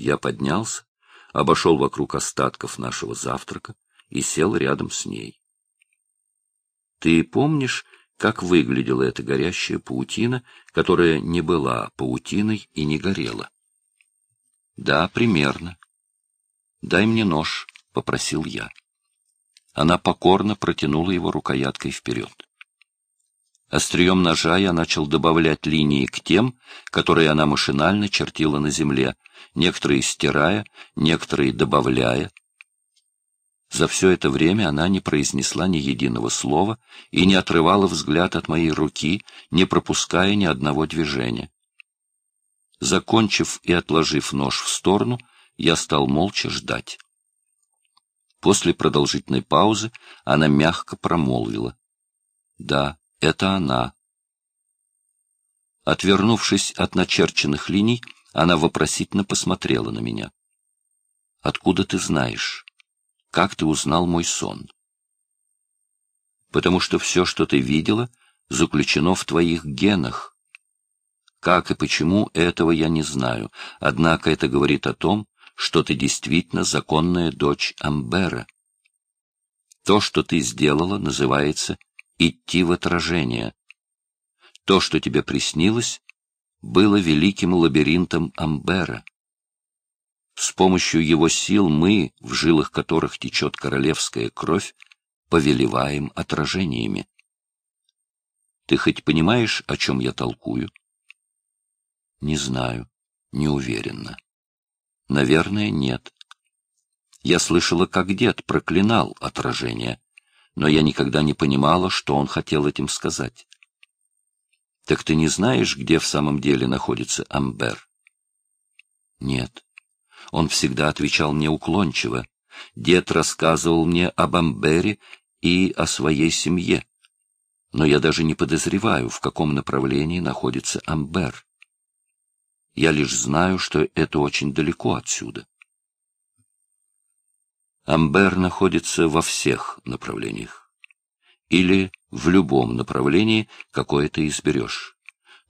Я поднялся, обошел вокруг остатков нашего завтрака и сел рядом с ней. Ты помнишь, как выглядела эта горящая паутина, которая не была паутиной и не горела? Да, примерно. Дай мне нож, попросил я. Она покорно протянула его рукояткой вперед. Острием ножа я начал добавлять линии к тем, которые она машинально чертила на земле, некоторые стирая, некоторые добавляя. За все это время она не произнесла ни единого слова и не отрывала взгляд от моей руки, не пропуская ни одного движения. Закончив и отложив нож в сторону, я стал молча ждать. После продолжительной паузы она мягко промолвила. — Да, это она. Отвернувшись от начерченных линий, она вопросительно посмотрела на меня. — Откуда ты знаешь? Как ты узнал мой сон? — Потому что все, что ты видела, заключено в твоих генах. Как и почему, этого я не знаю, однако это говорит о том, что ты действительно законная дочь Амбера. То, что ты сделала, называется идти в отражение. То, что тебе приснилось, было великим лабиринтом Амбера. С помощью его сил мы, в жилах которых течет королевская кровь, повелеваем отражениями. Ты хоть понимаешь, о чем я толкую? Не знаю, не уверенно. Наверное, нет. Я слышала, как дед проклинал отражение но я никогда не понимала, что он хотел этим сказать. Так ты не знаешь, где в самом деле находится Амбер? Нет. Он всегда отвечал мне уклончиво. Дед рассказывал мне об Амбере и о своей семье. Но я даже не подозреваю, в каком направлении находится Амбер. Я лишь знаю, что это очень далеко отсюда. Амбер находится во всех направлениях. Или в любом направлении, какое ты изберешь.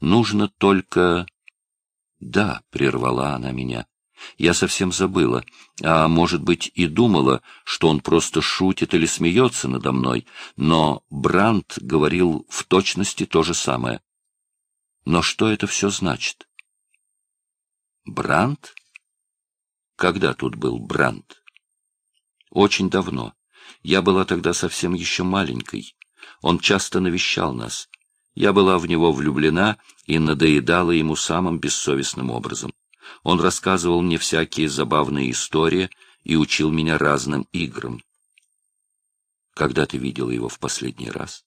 Нужно только... Да, прервала она меня. Я совсем забыла, а, может быть, и думала, что он просто шутит или смеется надо мной, но Брандт говорил в точности то же самое. Но что это все значит? Брандт? Когда тут был Брандт? Очень давно. Я была тогда совсем еще маленькой. Он часто навещал нас. Я была в него влюблена и надоедала ему самым бессовестным образом. Он рассказывал мне всякие забавные истории и учил меня разным играм. Когда ты видела его в последний раз?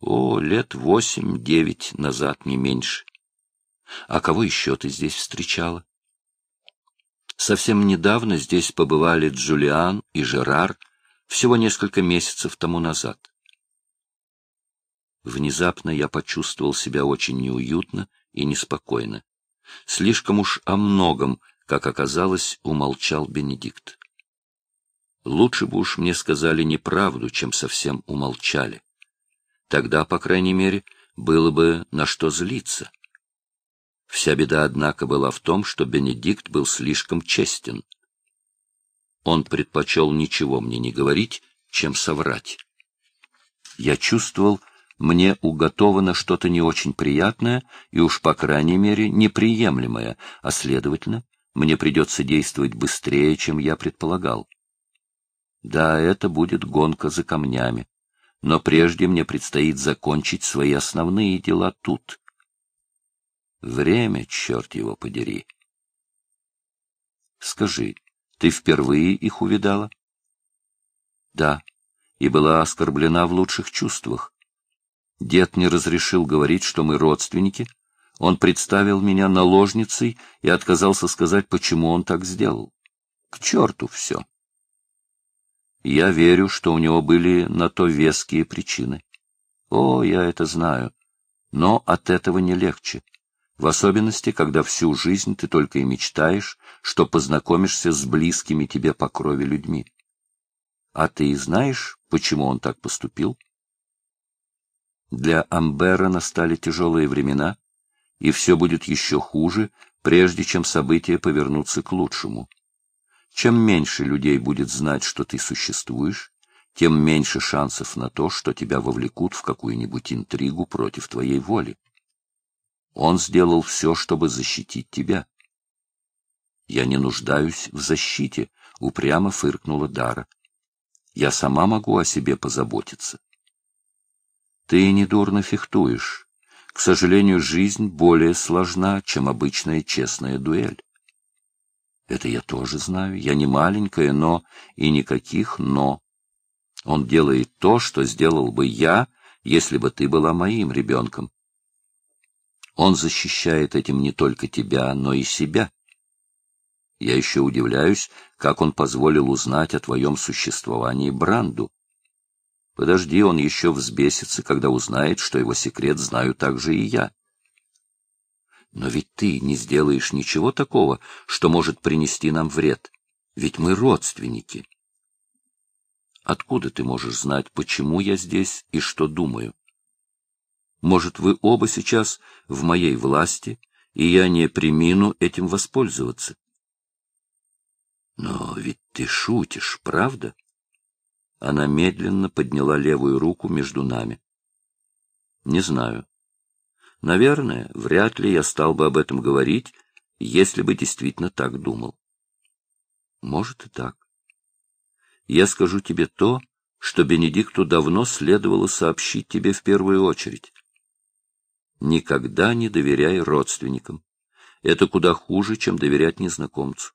О, лет восемь-девять назад, не меньше. А кого еще ты здесь встречала? Совсем недавно здесь побывали Джулиан и Жерар, всего несколько месяцев тому назад. Внезапно я почувствовал себя очень неуютно и неспокойно. Слишком уж о многом, как оказалось, умолчал Бенедикт. Лучше бы уж мне сказали неправду, чем совсем умолчали. Тогда, по крайней мере, было бы на что злиться. Вся беда, однако, была в том, что Бенедикт был слишком честен. Он предпочел ничего мне не говорить, чем соврать. Я чувствовал, мне уготовано что-то не очень приятное и уж, по крайней мере, неприемлемое, а, следовательно, мне придется действовать быстрее, чем я предполагал. Да, это будет гонка за камнями, но прежде мне предстоит закончить свои основные дела тут, Время, черт его подери. Скажи, ты впервые их увидала? Да, и была оскорблена в лучших чувствах. Дед не разрешил говорить, что мы родственники. Он представил меня наложницей и отказался сказать, почему он так сделал. К черту все. Я верю, что у него были на то веские причины. О, я это знаю. Но от этого не легче в особенности, когда всю жизнь ты только и мечтаешь, что познакомишься с близкими тебе по крови людьми. А ты знаешь, почему он так поступил? Для Амбера настали тяжелые времена, и все будет еще хуже, прежде чем события повернутся к лучшему. Чем меньше людей будет знать, что ты существуешь, тем меньше шансов на то, что тебя вовлекут в какую-нибудь интригу против твоей воли. Он сделал все, чтобы защитить тебя. Я не нуждаюсь в защите, — упрямо фыркнула Дара. Я сама могу о себе позаботиться. Ты недурно фехтуешь. К сожалению, жизнь более сложна, чем обычная честная дуэль. Это я тоже знаю. Я не маленькая, но... И никаких «но». Он делает то, что сделал бы я, если бы ты была моим ребенком. Он защищает этим не только тебя, но и себя. Я еще удивляюсь, как он позволил узнать о твоем существовании Бранду. Подожди, он еще взбесится, когда узнает, что его секрет знаю также и я. Но ведь ты не сделаешь ничего такого, что может принести нам вред. Ведь мы родственники. Откуда ты можешь знать, почему я здесь и что думаю? Может, вы оба сейчас в моей власти, и я не примину этим воспользоваться? Но ведь ты шутишь, правда? Она медленно подняла левую руку между нами. Не знаю. Наверное, вряд ли я стал бы об этом говорить, если бы действительно так думал. Может и так я скажу тебе то, что Бенедикту давно следовало сообщить тебе в первую очередь. Никогда не доверяй родственникам. Это куда хуже, чем доверять незнакомцу.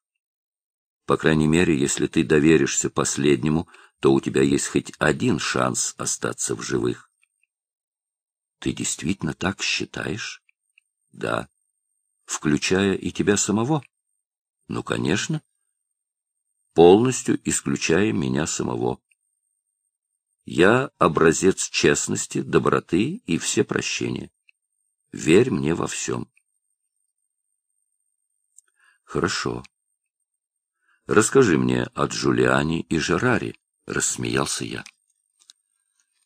По крайней мере, если ты доверишься последнему, то у тебя есть хоть один шанс остаться в живых. Ты действительно так считаешь? Да. Включая и тебя самого? Ну, конечно полностью исключая меня самого. Я образец честности, доброты и все прощения. Верь мне во всем. Хорошо. Расскажи мне о Джулиане и Жераре, — рассмеялся я.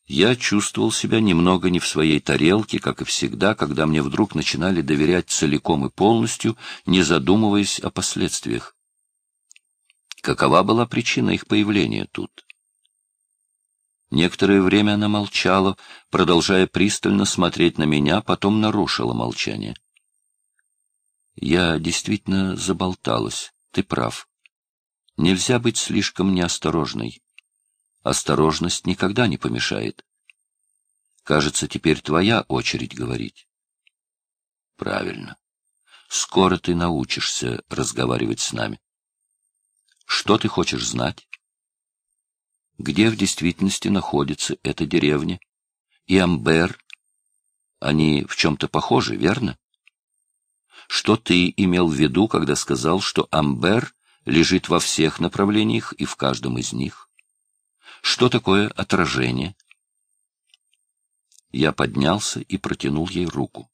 Я чувствовал себя немного не в своей тарелке, как и всегда, когда мне вдруг начинали доверять целиком и полностью, не задумываясь о последствиях. Какова была причина их появления тут? Некоторое время она молчала, продолжая пристально смотреть на меня, потом нарушила молчание. Я действительно заболталась, ты прав. Нельзя быть слишком неосторожной. Осторожность никогда не помешает. Кажется, теперь твоя очередь говорить. Правильно. Скоро ты научишься разговаривать с нами. Что ты хочешь знать? Где в действительности находится эта деревня? И Амбер? Они в чем-то похожи, верно? Что ты имел в виду, когда сказал, что Амбер лежит во всех направлениях и в каждом из них? Что такое отражение? Я поднялся и протянул ей руку.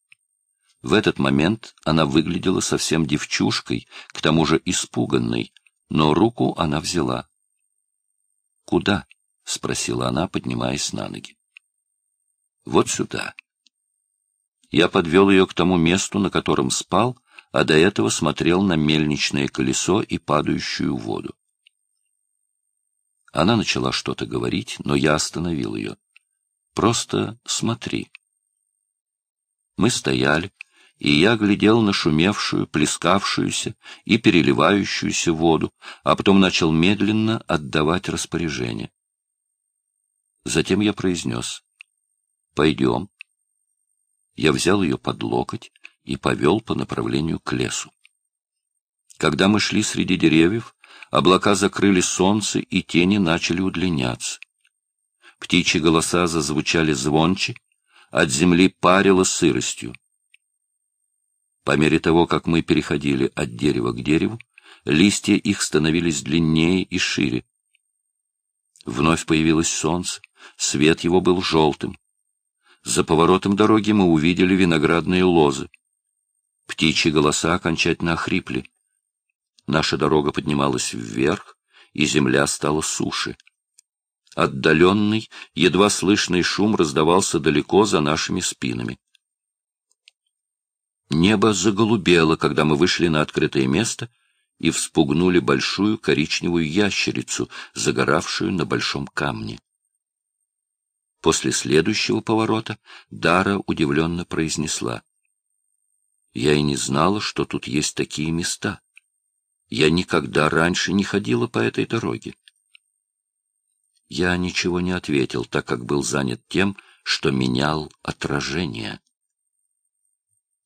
В этот момент она выглядела совсем девчушкой, к тому же испуганной, но руку она взяла. «Куда?» — спросила она, поднимаясь на ноги. «Вот сюда». Я подвел ее к тому месту, на котором спал, а до этого смотрел на мельничное колесо и падающую воду. Она начала что-то говорить, но я остановил ее. «Просто смотри». Мы стояли, и я глядел на шумевшую, плескавшуюся и переливающуюся воду, а потом начал медленно отдавать распоряжение. Затем я произнес «Пойдем». Я взял ее под локоть и повел по направлению к лесу. Когда мы шли среди деревьев, облака закрыли солнце, и тени начали удлиняться. Птичьи голоса зазвучали звонче, от земли парило сыростью. По мере того, как мы переходили от дерева к дереву, листья их становились длиннее и шире. Вновь появилось солнце, свет его был желтым. За поворотом дороги мы увидели виноградные лозы. Птичьи голоса окончательно охрипли. Наша дорога поднималась вверх, и земля стала суше. Отдаленный, едва слышный шум раздавался далеко за нашими спинами. Небо заголубело, когда мы вышли на открытое место и вспугнули большую коричневую ящерицу, загоравшую на большом камне. После следующего поворота Дара удивленно произнесла. «Я и не знала, что тут есть такие места. Я никогда раньше не ходила по этой дороге». Я ничего не ответил, так как был занят тем, что менял отражение.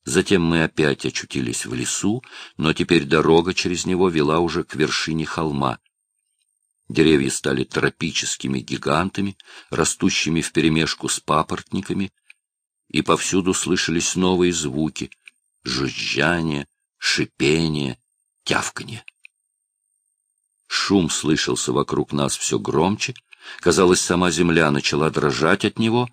Затем мы опять очутились в лесу, но теперь дорога через него вела уже к вершине холма. Деревья стали тропическими гигантами, растущими вперемешку с папоротниками, и повсюду слышались новые звуки — жужжание, шипение, тявканье. Шум слышался вокруг нас все громче, казалось, сама земля начала дрожать от него.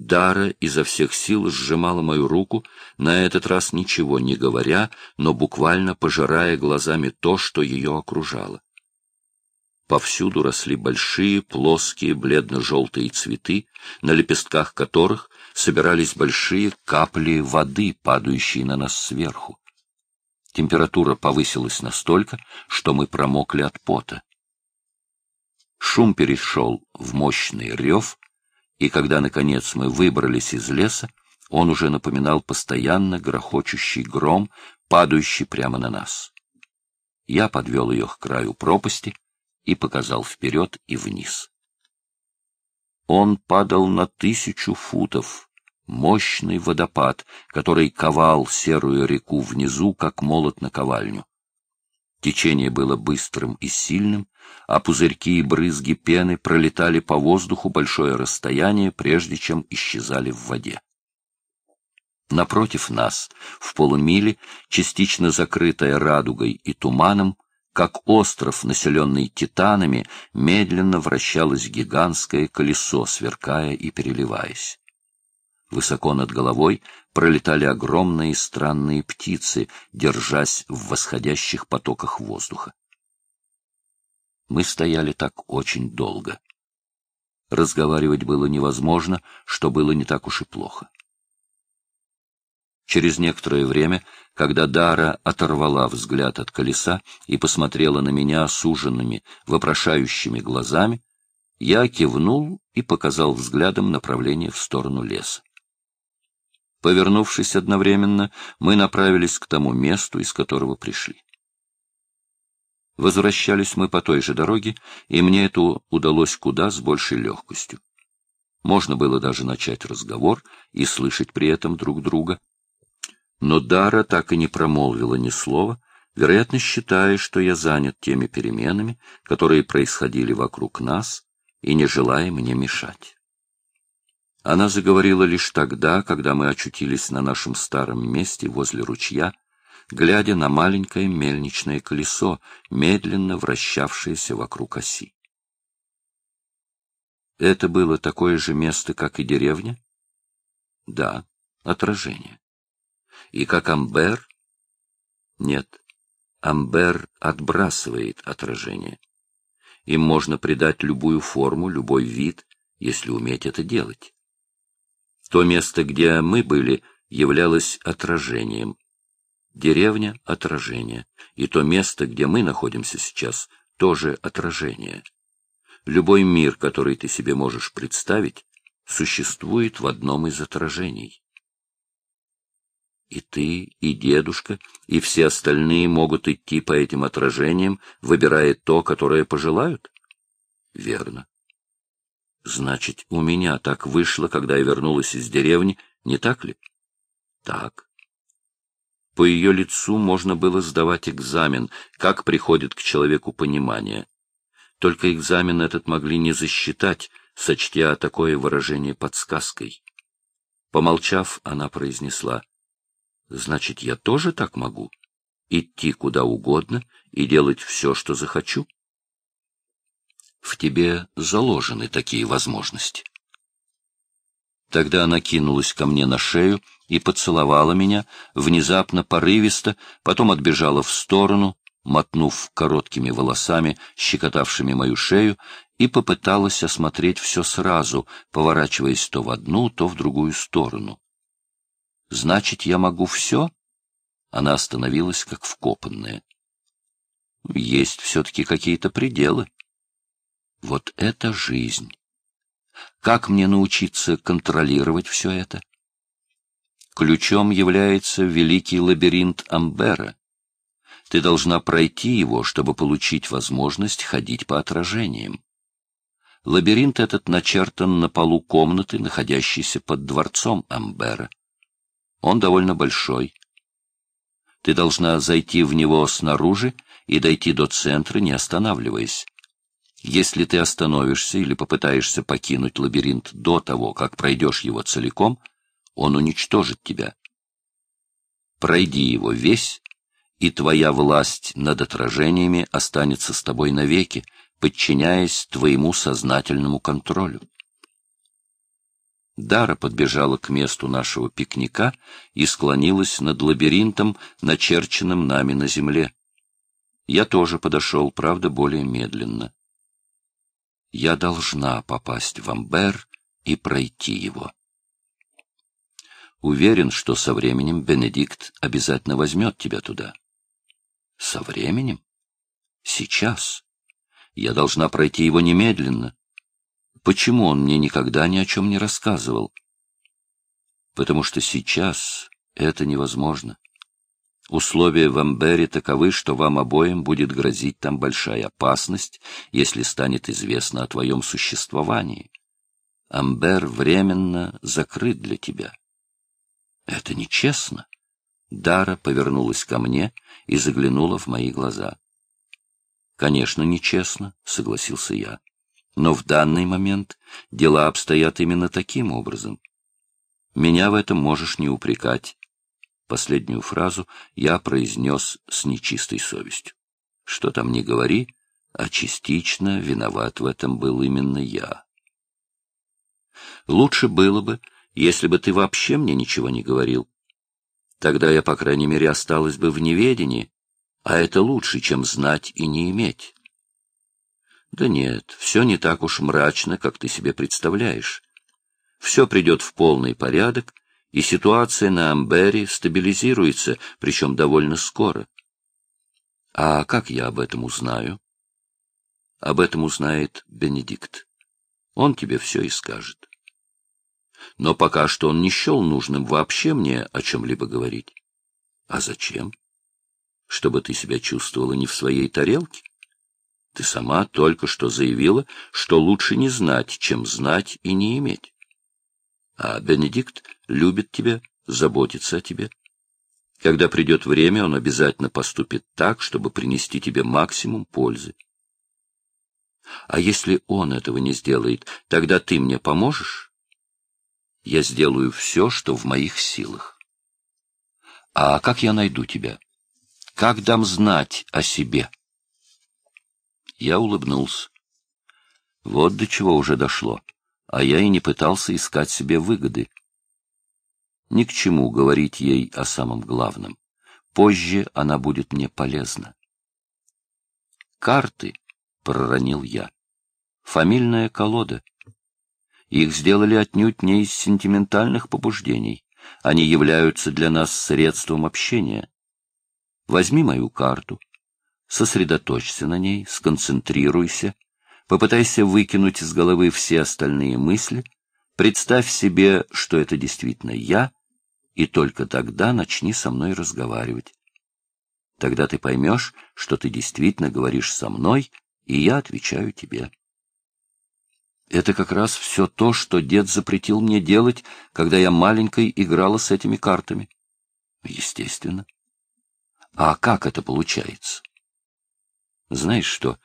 Дара изо всех сил сжимала мою руку, на этот раз ничего не говоря, но буквально пожирая глазами то, что ее окружало. Повсюду росли большие, плоские, бледно-желтые цветы, на лепестках которых собирались большие капли воды, падающие на нас сверху. Температура повысилась настолько, что мы промокли от пота. Шум перешел в мощный рев, и когда, наконец, мы выбрались из леса, он уже напоминал постоянно грохочущий гром, падающий прямо на нас. Я подвел ее к краю пропасти, и показал вперед и вниз. Он падал на тысячу футов, мощный водопад, который ковал серую реку внизу, как молот на ковальню. Течение было быстрым и сильным, а пузырьки и брызги пены пролетали по воздуху большое расстояние, прежде чем исчезали в воде. Напротив нас, в полумиле, частично закрытая радугой и туманом, как остров, населенный титанами, медленно вращалось гигантское колесо, сверкая и переливаясь. Высоко над головой пролетали огромные странные птицы, держась в восходящих потоках воздуха. Мы стояли так очень долго. Разговаривать было невозможно, что было не так уж и плохо. Через некоторое время, когда Дара оторвала взгляд от колеса и посмотрела на меня суженными, вопрошающими глазами, я кивнул и показал взглядом направление в сторону леса. Повернувшись одновременно, мы направились к тому месту, из которого пришли. Возвращались мы по той же дороге, и мне это удалось куда с большей легкостью. Можно было даже начать разговор и слышать при этом друг друга, но Дара так и не промолвила ни слова, вероятно, считая, что я занят теми переменами, которые происходили вокруг нас, и не желая мне мешать. Она заговорила лишь тогда, когда мы очутились на нашем старом месте возле ручья, глядя на маленькое мельничное колесо, медленно вращавшееся вокруг оси. Это было такое же место, как и деревня? Да, отражение. И как амбер? Нет, амбер отбрасывает отражение. Им можно придать любую форму, любой вид, если уметь это делать. То место, где мы были, являлось отражением. Деревня — отражение. И то место, где мы находимся сейчас, тоже отражение. Любой мир, который ты себе можешь представить, существует в одном из отражений. И ты, и дедушка, и все остальные могут идти по этим отражениям, выбирая то, которое пожелают? Верно. Значит, у меня так вышло, когда я вернулась из деревни, не так ли? Так. По ее лицу можно было сдавать экзамен, как приходит к человеку понимание. Только экзамен этот могли не засчитать, сочтя такое выражение подсказкой. Помолчав, она произнесла — Значит, я тоже так могу? Идти куда угодно и делать все, что захочу? В тебе заложены такие возможности. Тогда она кинулась ко мне на шею и поцеловала меня, внезапно порывисто, потом отбежала в сторону, мотнув короткими волосами, щекотавшими мою шею, и попыталась осмотреть все сразу, поворачиваясь то в одну, то в другую сторону. Значит, я могу все? Она остановилась, как вкопанная. Есть все-таки какие-то пределы. Вот это жизнь. Как мне научиться контролировать все это? Ключом является великий лабиринт Амбера. Ты должна пройти его, чтобы получить возможность ходить по отражениям. Лабиринт этот начертан на полу комнаты, находящейся под дворцом Амбера. Он довольно большой. Ты должна зайти в него снаружи и дойти до центра, не останавливаясь. Если ты остановишься или попытаешься покинуть лабиринт до того, как пройдешь его целиком, он уничтожит тебя. Пройди его весь, и твоя власть над отражениями останется с тобой навеки, подчиняясь твоему сознательному контролю. Дара подбежала к месту нашего пикника и склонилась над лабиринтом, начерченным нами на земле. Я тоже подошел, правда, более медленно. Я должна попасть в Амбер и пройти его. Уверен, что со временем Бенедикт обязательно возьмет тебя туда. Со временем? Сейчас. Я должна пройти его немедленно. Почему он мне никогда ни о чем не рассказывал? Потому что сейчас это невозможно. Условия в Амбере таковы, что вам обоим будет грозить там большая опасность, если станет известно о твоем существовании. Амбер временно закрыт для тебя. Это нечестно. Дара повернулась ко мне и заглянула в мои глаза. Конечно, нечестно, согласился я. Но в данный момент дела обстоят именно таким образом. Меня в этом можешь не упрекать. Последнюю фразу я произнес с нечистой совестью. Что там не говори, а частично виноват в этом был именно я. Лучше было бы, если бы ты вообще мне ничего не говорил. Тогда я, по крайней мере, осталась бы в неведении, а это лучше, чем знать и не иметь. Да нет, все не так уж мрачно, как ты себе представляешь. Все придет в полный порядок, и ситуация на Амбере стабилизируется, причем довольно скоро. А как я об этом узнаю? Об этом узнает Бенедикт. Он тебе все и скажет. Но пока что он не счел нужным вообще мне о чем-либо говорить. А зачем? чтобы ты себя чувствовала не в своей тарелке? Ты сама только что заявила, что лучше не знать, чем знать и не иметь. А Бенедикт любит тебя, заботится о тебе. Когда придет время, он обязательно поступит так, чтобы принести тебе максимум пользы. А если он этого не сделает, тогда ты мне поможешь? Я сделаю все, что в моих силах. А как я найду тебя? Как дам знать о себе? Я улыбнулся. Вот до чего уже дошло, а я и не пытался искать себе выгоды. Ни к чему говорить ей о самом главном. Позже она будет мне полезна. «Карты», — проронил я, — «фамильная колода. Их сделали отнюдь не из сентиментальных побуждений. Они являются для нас средством общения. Возьми мою карту, сосредоточься на ней, сконцентрируйся, попытайся выкинуть из головы все остальные мысли, представь себе, что это действительно я, и только тогда начни со мной разговаривать. Тогда ты поймешь, что ты действительно говоришь со мной, и я отвечаю тебе. Это как раз все то, что дед запретил мне делать, когда я маленькой играла с этими картами. Естественно. А как это получается? Знаешь что,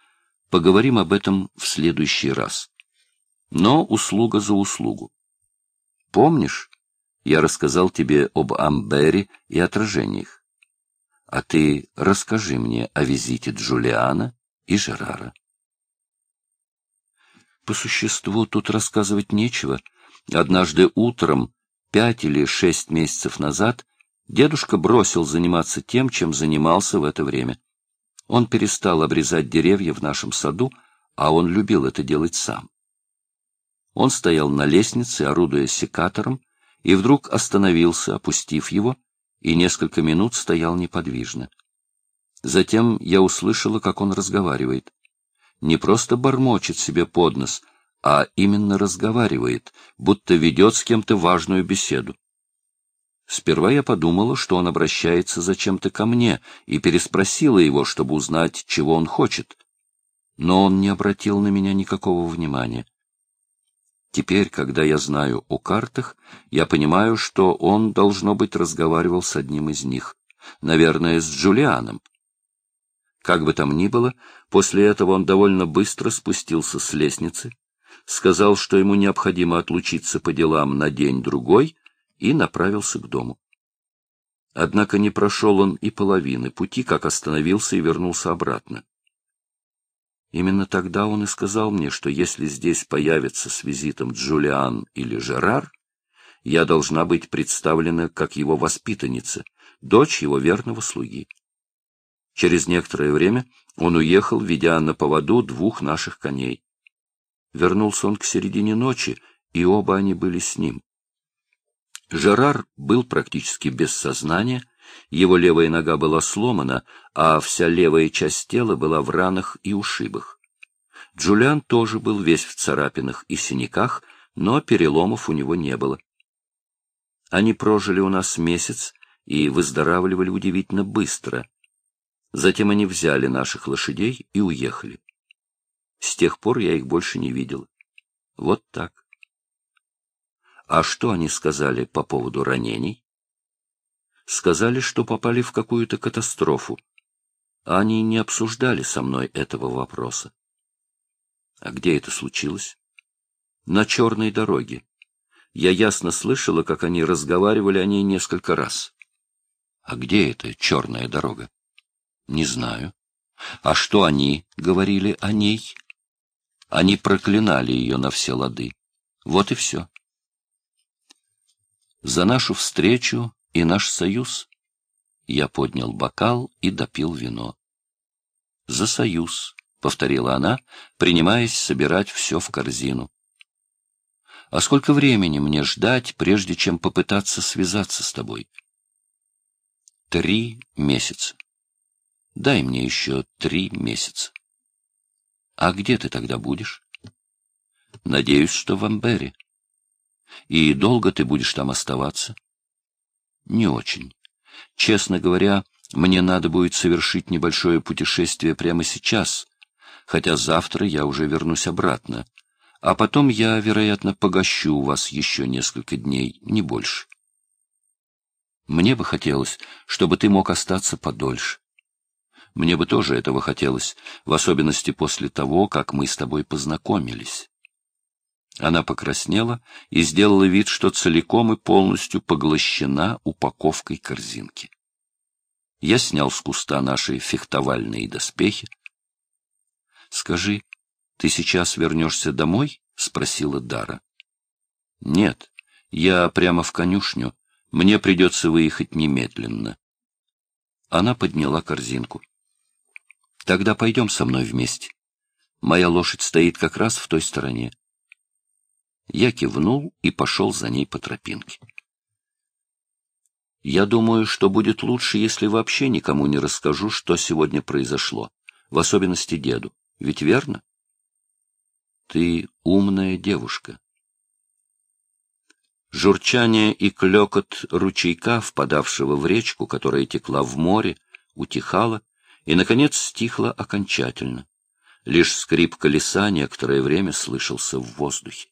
поговорим об этом в следующий раз. Но услуга за услугу. Помнишь, я рассказал тебе об Амбере и отражениях? А ты расскажи мне о визите Джулиана и Жерара. По существу тут рассказывать нечего. Однажды утром, пять или шесть месяцев назад, Дедушка бросил заниматься тем, чем занимался в это время. Он перестал обрезать деревья в нашем саду, а он любил это делать сам. Он стоял на лестнице, орудуя секатором, и вдруг остановился, опустив его, и несколько минут стоял неподвижно. Затем я услышала, как он разговаривает. Не просто бормочет себе под нос, а именно разговаривает, будто ведет с кем-то важную беседу. Сперва я подумала, что он обращается зачем-то ко мне, и переспросила его, чтобы узнать, чего он хочет. Но он не обратил на меня никакого внимания. Теперь, когда я знаю о картах, я понимаю, что он, должно быть, разговаривал с одним из них. Наверное, с Джулианом. Как бы там ни было, после этого он довольно быстро спустился с лестницы, сказал, что ему необходимо отлучиться по делам на день-другой, и направился к дому. Однако не прошел он и половины пути, как остановился и вернулся обратно. Именно тогда он и сказал мне, что если здесь появится с визитом Джулиан или Жерар, я должна быть представлена как его воспитанница, дочь его верного слуги. Через некоторое время он уехал, ведя на поводу двух наших коней. Вернулся он к середине ночи, и оба они были с ним. Жерар был практически без сознания, его левая нога была сломана, а вся левая часть тела была в ранах и ушибах. Джулиан тоже был весь в царапинах и синяках, но переломов у него не было. Они прожили у нас месяц и выздоравливали удивительно быстро. Затем они взяли наших лошадей и уехали. С тех пор я их больше не видел. Вот так. А что они сказали по поводу ранений? Сказали, что попали в какую-то катастрофу. Они не обсуждали со мной этого вопроса. А где это случилось? На черной дороге. Я ясно слышала, как они разговаривали о ней несколько раз. А где эта черная дорога? Не знаю. А что они говорили о ней? Они проклинали ее на все лады. Вот и все. За нашу встречу и наш союз. Я поднял бокал и допил вино. За союз, — повторила она, принимаясь собирать все в корзину. А сколько времени мне ждать, прежде чем попытаться связаться с тобой? Три месяца. Дай мне еще три месяца. А где ты тогда будешь? Надеюсь, что в Амбере. И долго ты будешь там оставаться? Не очень. Честно говоря, мне надо будет совершить небольшое путешествие прямо сейчас, хотя завтра я уже вернусь обратно. А потом я, вероятно, погощу вас еще несколько дней, не больше. Мне бы хотелось, чтобы ты мог остаться подольше. Мне бы тоже этого хотелось, в особенности после того, как мы с тобой познакомились. Она покраснела и сделала вид, что целиком и полностью поглощена упаковкой корзинки. Я снял с куста наши фехтовальные доспехи. — Скажи, ты сейчас вернешься домой? — спросила Дара. — Нет, я прямо в конюшню. Мне придется выехать немедленно. Она подняла корзинку. Тогда пойдем со мной вместе. Моя лошадь стоит как раз в той стороне. Я кивнул и пошел за ней по тропинке. Я думаю, что будет лучше, если вообще никому не расскажу, что сегодня произошло, в особенности деду. Ведь верно? Ты умная девушка. Журчание и клекот ручейка, впадавшего в речку, которая текла в море, утихало, и, наконец, стихло окончательно. Лишь скрип колеса некоторое время слышался в воздухе.